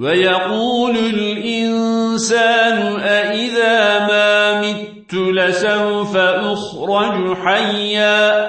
ويقول الإنسان أإذا ما مت لسوف أخرج حيا